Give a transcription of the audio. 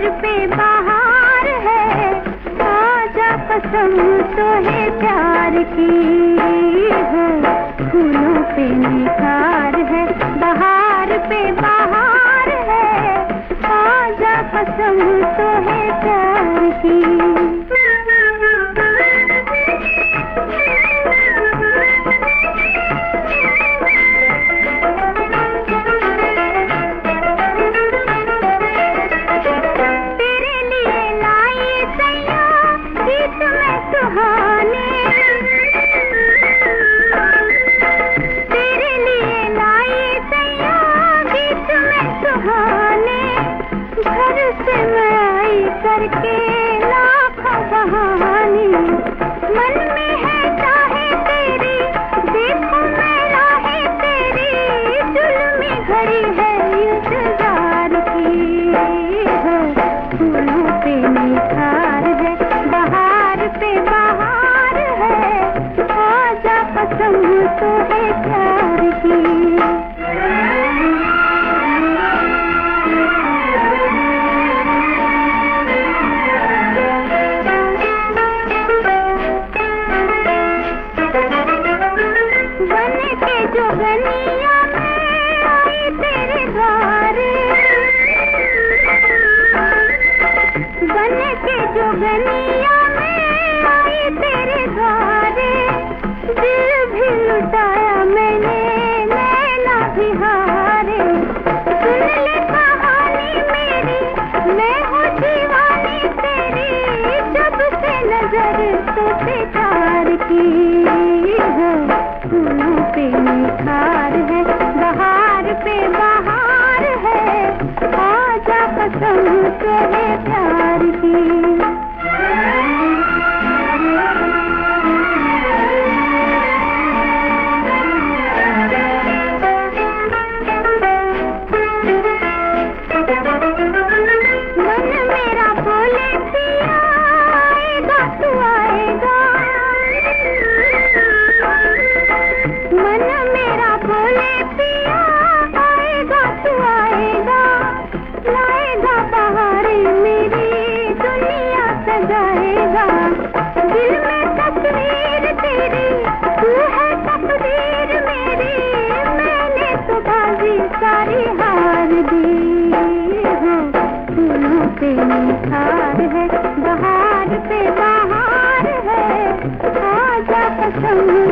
प्यार पे है। आजा कसम तो है प्यार की। करके बन के जो में आई तेरे कहे